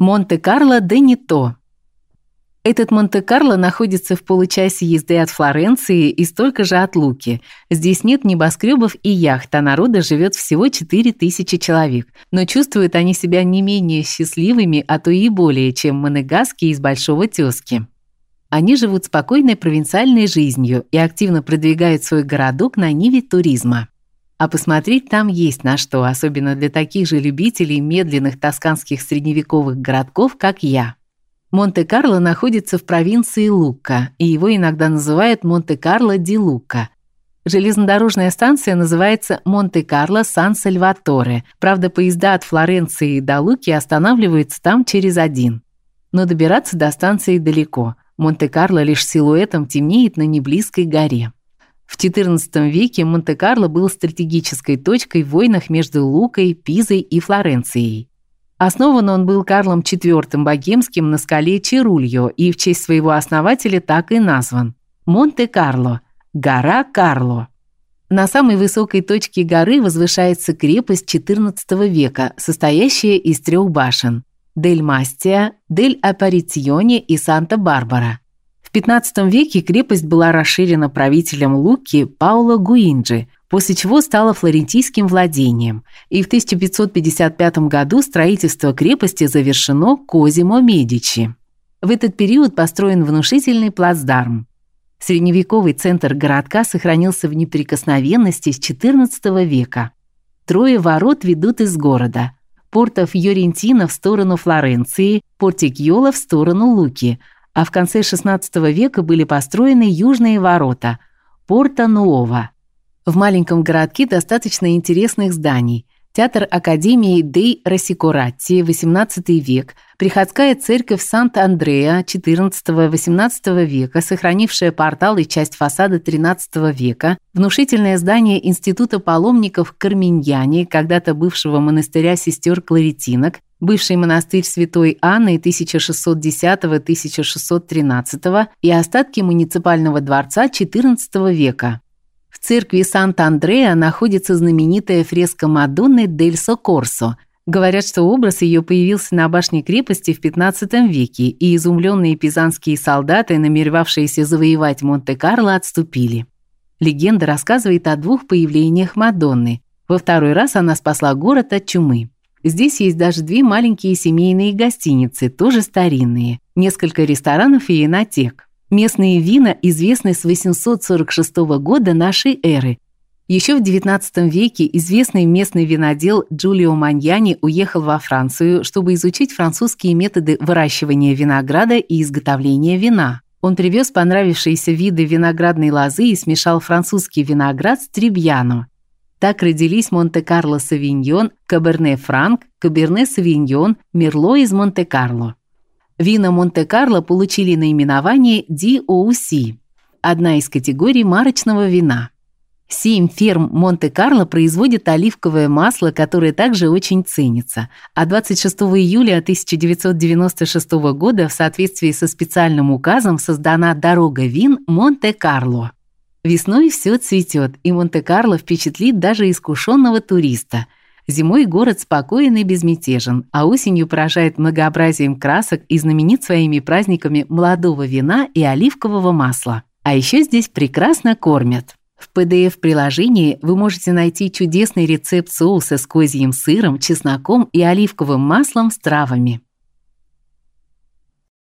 Монте-Карло де Нито. Этот Монте-Карло находится в получасе езды от Флоренции и столько же от Луки. Здесь нет небоскребов и яхт, а народа живет всего 4000 человек. Но чувствуют они себя не менее счастливыми, а то и более, чем монегаски из Большого Тёзки. Они живут спокойной провинциальной жизнью и активно продвигают свой городок на ниве туризма. А посмотреть там есть на что, особенно для таких же любителей медленных тосканских средневековых городков, как я. Монте-Карло находится в провинции Лука, и его иногда называют Монте-Карло ди Лука. Железнодорожная станция называется Монте-Карло Сан-Сальваторе. Правда, поезда от Флоренции до Луки останавливаются там через один. Но добираться до станции далеко. Монте-Карло лишь силуэтом темнеет на неблизкой горе. В XIV веке Монте-Карло был стратегической точкой в войнах между Лукой, Пизой и Флоренцией. Основан он был Карлом IV Богемским на скале Чирульо и в честь своего основателя так и назван Монте-Карло, гора Карло. На самой высокой точке горы возвышается крепость XIV века, состоящая из трех башен: Дель Мастия, Дель Апаритионе и Санта-Барбара. В XV веке крепость была расширена правителем Луки Пауло Гуинджи, после чего стала флорентийским владением, и в 1555 году строительство крепости завершено Козимо Медичи. В этот период построен внушительный плацдарм. Средневековый центр городка сохранился в неприкосновенности с XIV века. Трое ворот ведут из города: Порто Фьорентино в сторону Флоренции, Портикьола в сторону Луки – а в конце XVI века были построены южные ворота Порта-Нуова. В маленьком городке достаточно интересных зданий. Театр Академии дей Рассикоратти, XVIII век, приходская церковь Сант-Андреа XIV-XVIII века, сохранившая портал и часть фасада XIII века, внушительное здание Института паломников Карминьяне, когда-то бывшего монастыря сестер Кларитинок, бывший монастырь Святой Анны 1610-1613 и остатки муниципального дворца XIV века. В церкви Сант-Андреа находится знаменитая фреска Мадонны дель Сокорсо. Говорят, что образ ее появился на башне крепости в XV веке, и изумленные пизанские солдаты, намеревавшиеся завоевать Монте-Карло, отступили. Легенда рассказывает о двух появлениях Мадонны. Во второй раз она спасла город от чумы. Здесь есть даже две маленькие семейные гостиницы, тоже старинные, несколько ресторанов и инотек. Местные вина известны с 846 года нашей эры. Еще в XIX веке известный местный винодел Джулио Маньяни уехал во Францию, чтобы изучить французские методы выращивания винограда и изготовления вина. Он привез понравившиеся виды виноградной лозы и смешал французский виноград с требьяно. Так родились Монте-Карло Савиньон, Каберне Франк, Каберне Савиньон, Мерло из Монте-Карло. Вина Монте-Карло получили наименование DOC, одна из категорий марочного вина. Семь ферм Монте-Карло производят оливковое масло, которое также очень ценится. А 26 июля 1996 года в соответствии со специальным указом создана дорога вин Монте-Карло. Весной все цветет, и Монте-Карло впечатлит даже искушенного туриста. Зимой город спокоен и безмятежен, а осенью поражает многообразием красок и знаменит своими праздниками молодого вина и оливкового масла. А еще здесь прекрасно кормят. В PDF-приложении вы можете найти чудесный рецепт соуса с козьим сыром, чесноком и оливковым маслом с травами.